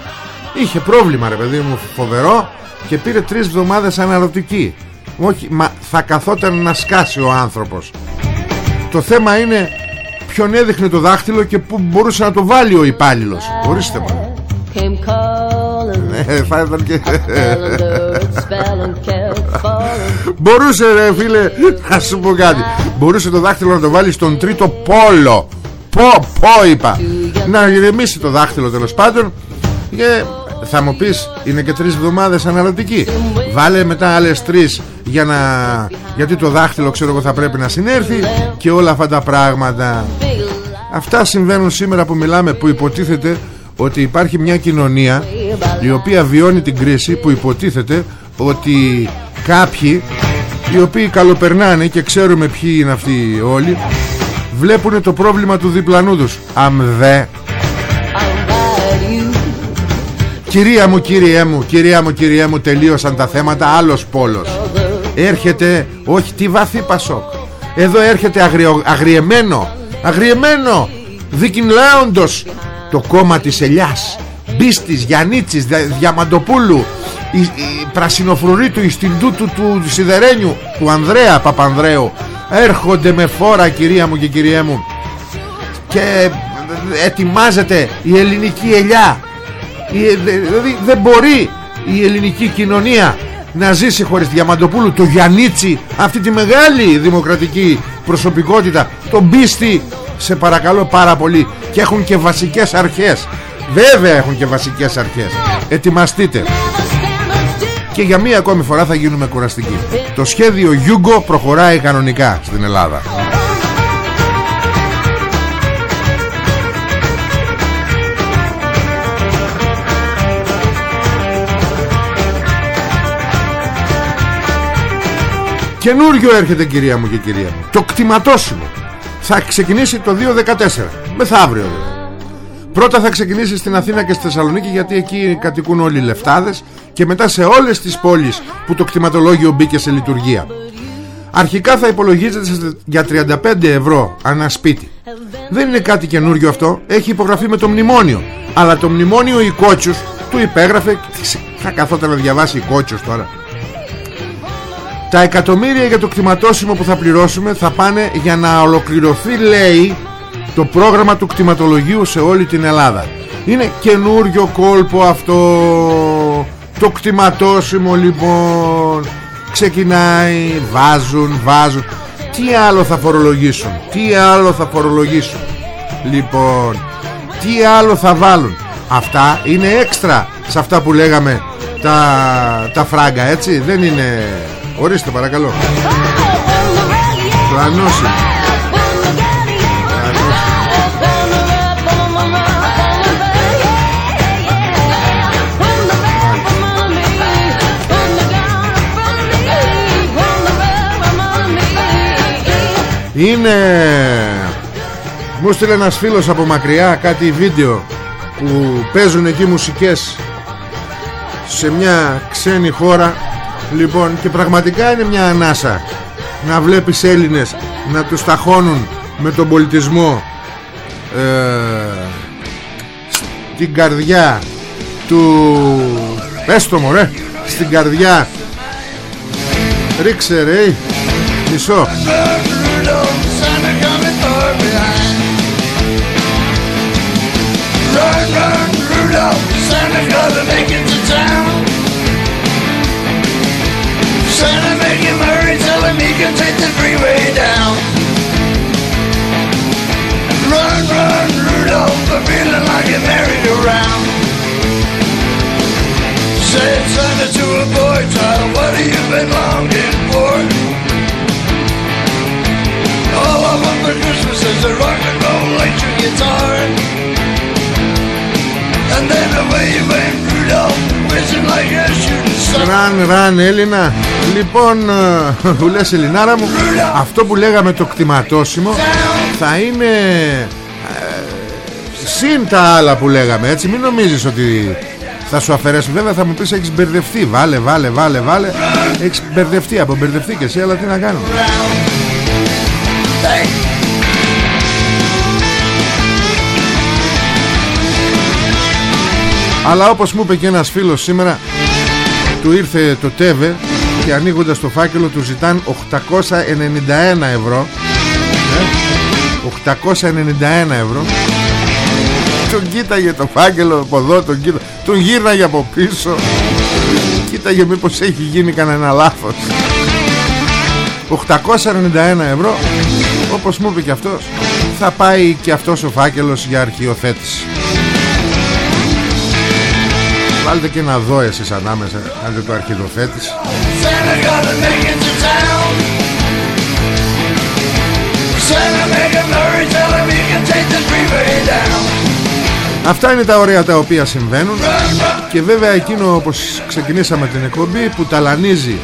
είχε πρόβλημα ρε παιδί μου φοβερό και πήρε τρεις εβδομάδες αναρωτική. Όχι μα θα καθόταν να σκάσει ο άνθρωπος. Το θέμα είναι ποιον έδειχνε το δάχτυλο και που μπορούσε να το βάλει ο υπάλληλος. Ορίστε μου ναι, θα ήταν και... Μπορούσε ρε φίλε Να σου πω κάτι. Μπορούσε το δάχτυλο να το βάλει στον τρίτο πόλο. Πω πω είπα. Να ηρεμήσει το δάχτυλο τέλος πάντων. Και θα μου πεις είναι και τρεις εβδομάδες αναλυτική. Βάλε μετά άλλες τρεις για να... Γιατί το δάχτυλο ξέρω εγώ θα πρέπει να συνέρθει Και όλα αυτά τα πράγματα. Αυτά συμβαίνουν σήμερα που μιλάμε Που υποτίθεται ότι υπάρχει μια κοινωνία Η οποία βιώνει την κρίση Που υποτίθεται ότι κάποιοι Οι οποίοι καλοπερνάνε Και ξέρουμε ποιοι είναι αυτοί όλοι Βλέπουν το πρόβλημα του διπλανού τους. Αμδε Κυρία μου, κύριέ μου, κυρία μου, κυρία μου Τελείωσαν τα θέματα, άλλος πόλος. Έρχεται, όχι τι βαθύ Πασόκ. Εδώ έρχεται αγριο, αγριεμένο Αγριεμένο Δίκην Λέοντος Το κόμμα της Ελιάς Μπίστης, Γιαννίτσης, Διαμαντοπούλου η, η πρασινοφρουρή του Ιστιντού του, του Σιδερένιου Του Ανδρέα Παπανδρέου. Έρχονται με φόρα κυρία μου και κυριέ μου. Και ετοιμάζεται η ελληνική ελιά Δηλαδή δεν μπορεί η ελληνική κοινωνία να ζήσει χωρίς Διαμαντοπούλου, το Γιαννίτσι, αυτή τη μεγάλη δημοκρατική προσωπικότητα, τον πίστη, σε παρακαλώ πάρα πολύ και έχουν και βασικές αρχές. Βέβαια έχουν και βασικές αρχές. Ετοιμαστείτε. Και για μία ακόμη φορά θα γίνουμε κουραστικοί. Το σχέδιο Yugo προχωράει κανονικά στην Ελλάδα. Καινούριο έρχεται κυρία μου και κυρία μου. Το κτηματόσιμο Θα ξεκινήσει το 2014 Μεθαύριο Πρώτα θα ξεκινήσει στην Αθήνα και στη Θεσσαλονίκη Γιατί εκεί κατοικούν όλοι οι λεφτάδες Και μετά σε όλες τις πόλεις Που το κτηματολόγιο μπήκε σε λειτουργία. Αρχικά θα υπολογίζεται για 35 ευρώ ανά σπίτι. Δεν είναι κάτι καινούριο αυτό. Έχει υπογραφεί με το μνημόνιο. Αλλά το μνημόνιο η Κότσους Του υπέγραφε. Θα καθόταν να διαβάσει η Κότσους τώρα τα εκατομμύρια για το κτηματόσιμο που θα πληρώσουμε θα πάνε για να ολοκληρωθεί λέει το πρόγραμμα του κτηματολογίου σε όλη την Ελλάδα. Είναι καινούριο κόλπο αυτό. Το κτηματόσιμο λοιπόν ξεκινάει βάζουν βάζουν. Τι άλλο θα φορολογήσουν τι άλλο θα φορολογήσουν λοιπόν τι άλλο θα βάλουν. Αυτά είναι έξτρα σε αυτά που λέγαμε τα, τα φράγκα έτσι δεν είναι Ορίστε παρακαλώ. Πλανώσει Είναι Μου στείλε ένας φίλος από μακριά Κάτι βίντεο Που παίζουν εκεί μουσικές Σε μια ξένη χώρα Λοιπόν και πραγματικά είναι μια ανάσα Να βλέπεις Έλληνες Να τους ταχώνουν με τον πολιτισμό ε, Στην καρδιά Του Πες το μωρέ Στην καρδιά. Ρίξε ρε Μισό hurry, he can take the freeway down. Run, run, Rudolph, I'm feeling like a merry-go-round. Said Santa to a boy child, what have you been longing for? All I want for Christmas is a rock and roll electric guitar. Ραν ραν Έλληνα. Λοιπόν ε, Που λες Ελληνάρα μου Αυτό που λέγαμε το κτηματόσιμο Θα είναι ε, Συν τα άλλα που λέγαμε Έτσι. Μην νομίζεις ότι θα σου αφαιρέσουν Βέβαια θα μου πεις έχεις μπερδευτεί. Βάλε βάλε βάλε βάλε. Έχεις μπερδευτεί Από μπερδευτεί και εσύ Αλλά τι να κάνω Αλλά όπως μου είπε και ένας φίλος σήμερα Του ήρθε το ΤΕΒΕ Και ανοίγοντας το φάκελο του ζητάν 891 ευρώ. Ε, 891 ευρώ. Τον κοίταγε το φάκελο από εδώ Τον, κοίτα... τον γύρναγε από πίσω. Κοίταγε μήπως έχει γίνει κανένα λάθος. 891 ευρώ Όπως μου είπε και αυτός Θα πάει και αυτός ο φάκελος για αρχιοθέτηση Βάλτε και ένα δω εσείς ανάμεσα Κάντε το αρχιδοθέτης Santa gonna make it to town. Santa make him hurry, tell him he can take the freeway down. Αυτά είναι τα ωραία τα οποία συμβαίνουν Και βέβαια εκείνο όπως ξεκινήσαμε την εκπομπή Που ταλανίζει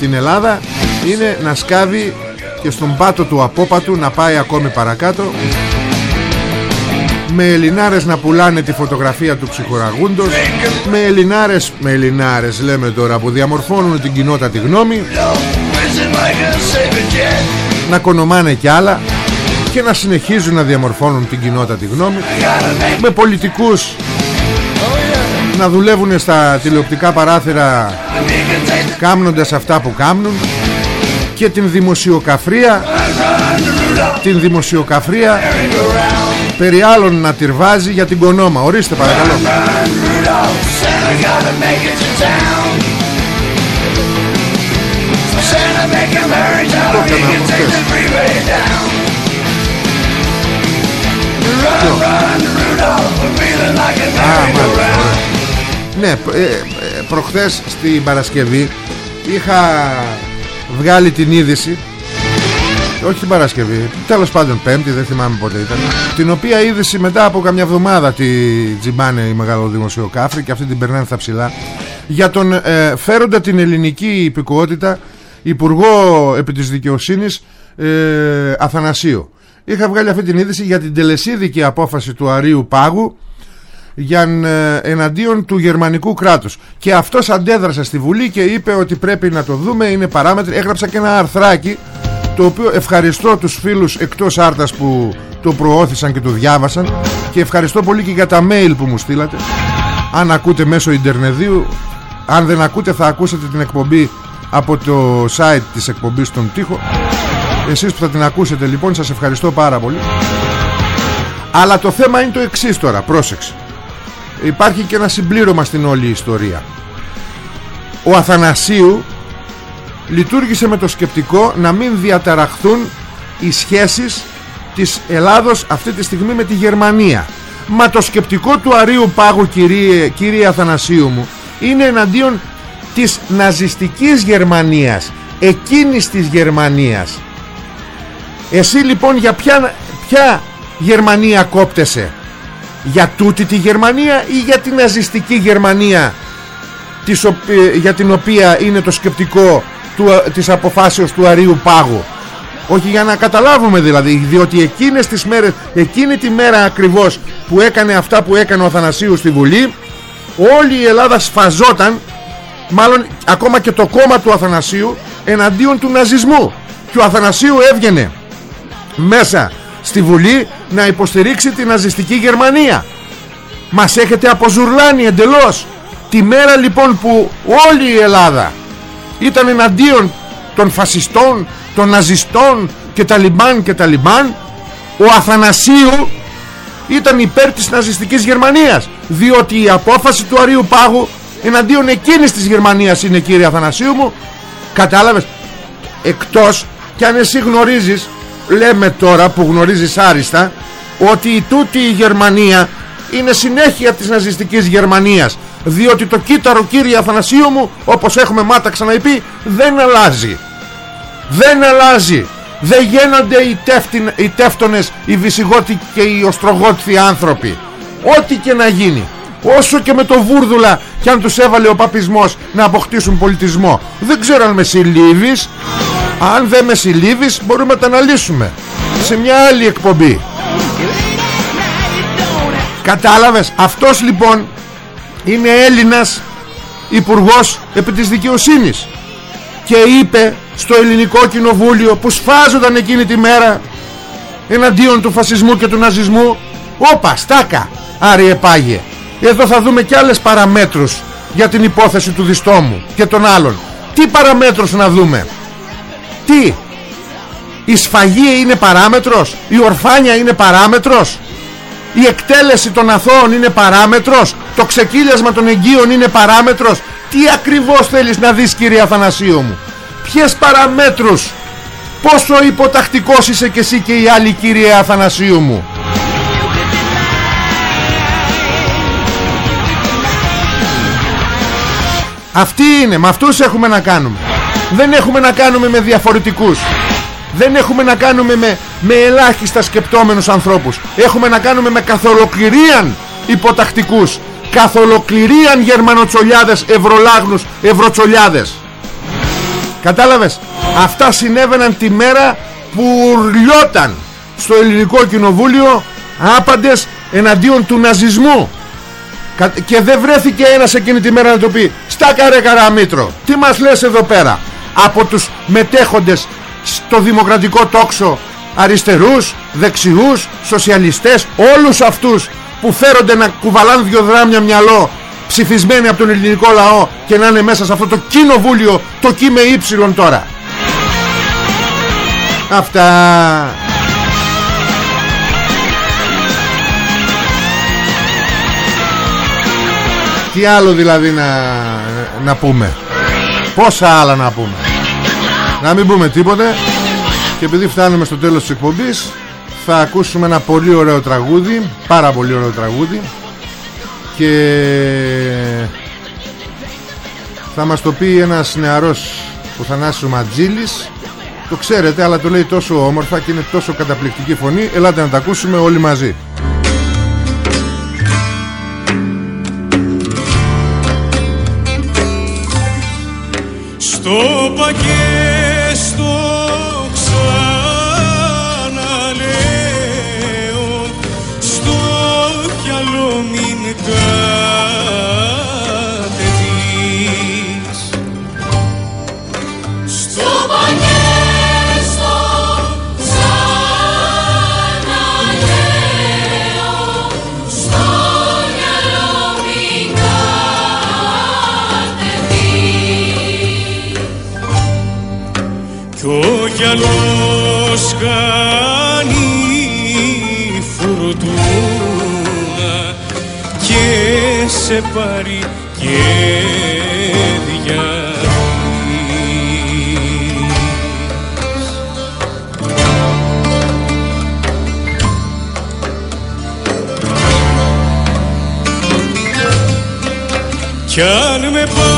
την Ελλάδα Είναι να σκάβει και στον πάτο του απόπατου Να πάει ακόμη παρακάτω με Ελληνάρες να πουλάνε τη φωτογραφία του ψυχοραγούντος. Με Ελληνάρες, με Ελληνάρες λέμε τώρα που διαμορφώνουν την κοινότητα τη γνώμη. Whizzing like a saber jet. να κονομάνε κι άλλα και να συνεχίζουν να διαμορφώνουν την κοινότητα τη γνώμη. Με πολιτικούς να δουλεύουν στα τηλεοπτικά παράθυρα κάμνοντας αυτά που κάμνουν. Και την δημοσιοκαφρία την δημοσιοκαφρία περί άλλων να τυρβάζει για την κονόμα. Ορίστε παρακαλώ. Ναι, ε, ε, προχθές στην Παρασκευή είχα βγάλει την είδηση όχι την Παρασκευή, τέλος πάντων Πέμπτη, δεν θυμάμαι πότε ήταν. Την οποία είδηση μετά από καμιά εβδομάδα τη τζιμπάνε η μεγάλο δημοσιοκάφρη και αυτή την περνάνε στα ψηλά. Για τον ε, φέροντα την ελληνική υπηκότητα Υπουργό επί της δικαιοσύνης ε, Αθανασίου. Είχα βγάλει αυτή την είδηση για την τελεσίδικη απόφαση του Αρίου Πάγου για ε, εναντίον του γερμανικού κράτους. Και αυτός αντέδρασε στη Βουλή και είπε ότι πρέπει να το δούμε είναι παράμετροι. Έγραψα και ένα αρθράκι το οποίο ευχαριστώ τους φίλους εκτός άρτας που το προώθησαν και το διάβασαν και ευχαριστώ πολύ και για τα mail που μου στείλατε. Αν ακούτε μέσω ιντερνεδίου αν δεν ακούτε θα ακούσετε την εκπομπή από το site της εκπομπής στον τοίχο. Εσείς που θα την ακούσετε λοιπόν σας ευχαριστώ πάρα πολύ. Αλλά το θέμα είναι το εξής τώρα πρόσεξε. Υπάρχει και ένα συμπλήρωμα στην όλη ιστορία. Ο Αθανασίου λειτουργήσε με το σκεπτικό να μην διαταραχθούν οι σχέσεις της Ελλάδος αυτή τη στιγμή με τη Γερμανία. Μα το σκεπτικό του Αρίου Πάγου κύριε, κύριε Αθανασίου μου είναι εναντίον της ναζιστικής Γερμανίας εκείνης της Γερμανίας. Εσύ λοιπόν για ποια, ποια Γερμανία κόπτεσαι; Για τούτη τη Γερμανία ή για την ναζιστική Γερμανία της, οπ- ε, για την οποία είναι το σκεπτικό του, ε, της αποφάσεως του Αρίου Πάγου. Όχι για να καταλάβουμε δηλαδή διότι εκείνες τις μέρες εκείνη τη μέρα ακριβώς που έκανε αυτά που έκανε ο Αθανασίου στη Βουλή όλη η Ελλάδα σφαζόταν μάλλον ακόμα και το κόμμα του Αθανασίου εναντίον του ναζισμού. Και ο Αθανασίου έβγαινε μέσα στη Βουλή να υποστηρίξει την ναζιστική Γερμανία. Μας έχετε αποζουρλάνει εντελώς. Τη μέρα λοιπόν που όλη η Ελλάδα ήταν εναντίον των φασιστών, των ναζιστών και τα λιμπάν και τα λιμπάν ο Αθανασίου ήταν υπέρ της ναζιστικής Γερμανίας διότι η απόφαση του Αρίου Πάγου εναντίον εκείνης της Γερμανίας είναι κύριε Αθανασίου μου κατάλαβες εκτός και αν εσύ γνωρίζεις λέμε τώρα που γνωρίζεις άριστα ότι η τούτη η Γερμανία είναι συνέχεια της ναζιστικής Γερμανίας διότι το κύτταρο κύριε Αθανασίου μου όπως έχουμε μάτα ξαναειπεί δεν αλλάζει. Δεν αλλάζει. Δεν γίνονται οι, τεύτην, οι τεύτονες οι Βυσιγότοι και οι Οστρογότηθοι άνθρωποι. Ό,τι και να γίνει. Όσο και με το βούρδουλα και αν τους έβαλε ο παπισμός να αποκτήσουν πολιτισμό. Δεν ξέρω αν με συλλήβεις. Αν δεν με συλλήβεις μπορούμε να τα αναλύσουμε. Σε μια άλλη εκπομπή. Κατάλαβες. Αυτός λοιπόν είναι Έλληνας Υπουργός επί της δικαιοσύνης Και είπε στο ελληνικό κοινοβούλιο Που σφάζονταν εκείνη τη μέρα Εναντίον του φασισμού και του ναζισμού Όπα στάκα Άρη επάγε Εδώ θα δούμε και άλλες παραμέτρους Για την υπόθεση του διστόμου Και των άλλων. Τι παραμέτρους να δούμε; Τι; Η σφαγή είναι παράμετρος; Η ορφάνια είναι παράμετρος; Η εκτέλεση των αθώων είναι παράμετρος; Το ξεκύλιασμα των εγγύων είναι παράμετρος. Τι ακριβώς θέλεις να δεις κύριε Αθανασίου μου; Ποιες παραμέτρους; Πόσο υποτακτικός είσαι και εσύ και οι άλλοι κύριε Αθανασίου μου; Αυτοί είναι, με αυτούς έχουμε να κάνουμε. Δεν έχουμε να κάνουμε με διαφορετικούς. Δεν έχουμε να κάνουμε με, με ελάχιστα σκεπτόμενους ανθρώπους. Έχουμε να κάνουμε με καθολοκληρίαν υποτακτικούς Καθολοκληρίαν γερμανοτσολιάδες, ευρωλάγνους, ευρωτσολιάδες. Κατάλαβες; Αυτά συνέβαιναν τη μέρα που ουρλιόταν στο ελληνικό κοινοβούλιο άπαντες εναντίον του ναζισμού. Και δεν βρέθηκε ένας εκείνη τη μέρα να το πει Στα καρέ καραμήτρο Τι μας λες εδώ πέρα Από τους μετέχοντες στο δημοκρατικό τόξο αριστερούς, δεξιούς, σοσιαλιστές όλους αυτούς που φέρονται να κουβαλάνε δυο δράμια μυαλό ψηφισμένοι από τον ελληνικό λαό και να είναι μέσα σε αυτό το κοινοβούλιο το κείμε ύψιλον τώρα. Αυτά. Τι άλλο δηλαδή να, να πούμε; Πόσα άλλα να πούμε; Να μην πούμε τίποτε. Και επειδή φτάνουμε στο τέλος της εκπομπής Θα ακούσουμε ένα πολύ ωραίο τραγούδι Πάρα πολύ ωραίο τραγούδι. Και Θα μας το πει ένας νεαρός Ο Θανάσης Ματζήλης Το ξέρετε αλλά το λέει τόσο όμορφα Και είναι τόσο καταπληκτική φωνή. Ελάτε να τα ακούσουμε όλοι μαζί. Στο πακέτο σε πάρει και διαβείς. Κι αν με πάρει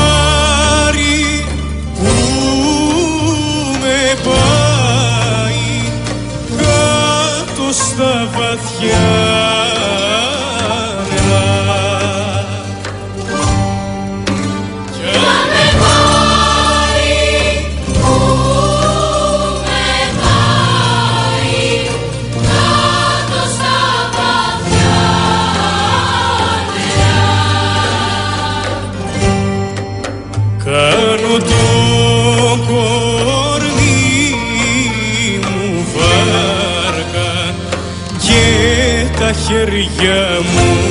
τα χέρια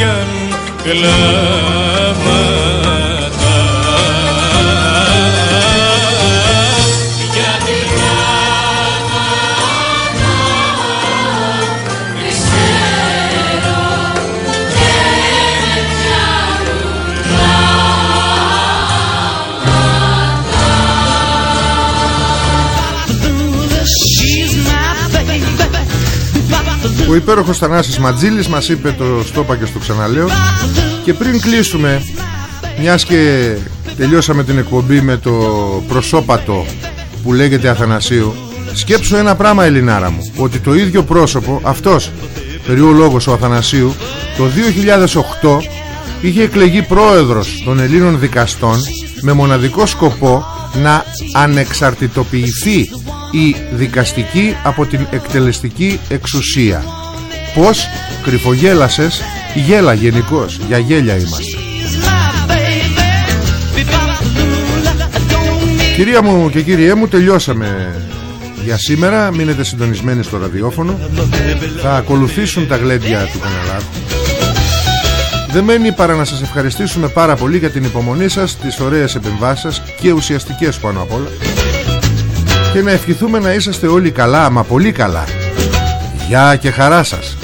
με πιάνουν Ο υπέροχος Θανάσης Ματζήλης μας είπε το στόπα και στο ξαναλέω και πριν κλείσουμε μιας και τελειώσαμε την εκπομπή με το προσώπατο που λέγεται Αθανασίου σκέψου ένα πράγμα Ελληνάρα μου ότι το ίδιο πρόσωπο αυτός περιολόγος ο Αθανασίου το 2008 είχε εκλεγεί πρόεδρος των Ελλήνων δικαστών με μοναδικό σκοπό να ανεξαρτητοποιηθεί η δικαστική από την εκτελεστική εξουσία Πως κρυφογέλασες Γέλα γενικώς. Για γέλια είμαστε. Κυρία μου και κύριέ μου τελειώσαμε για σήμερα. Μείνετε συντονισμένοι στο ραδιόφωνο. Θα ακολουθήσουν τα γλέντια του καναλάρχου δεν μένει παρά να σας ευχαριστήσουμε πάρα πολύ για την υπομονή σας, τις ωραίες επεμβάσεις σας και ουσιαστικές πάνω απ' όλα. Και να ευχηθούμε να είσαστε όλοι καλά, μα πολύ καλά. Γεια και χαρά σας.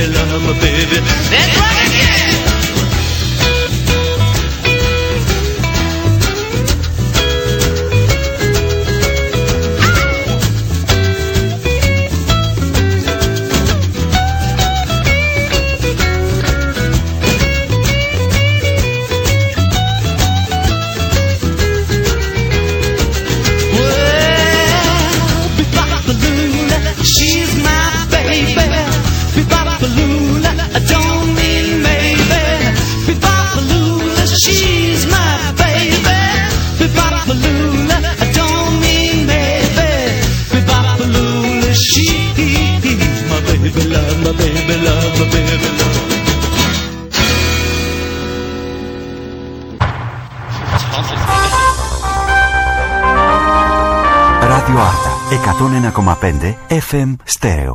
Baby love, baby. That's 101,5 FM Stereo.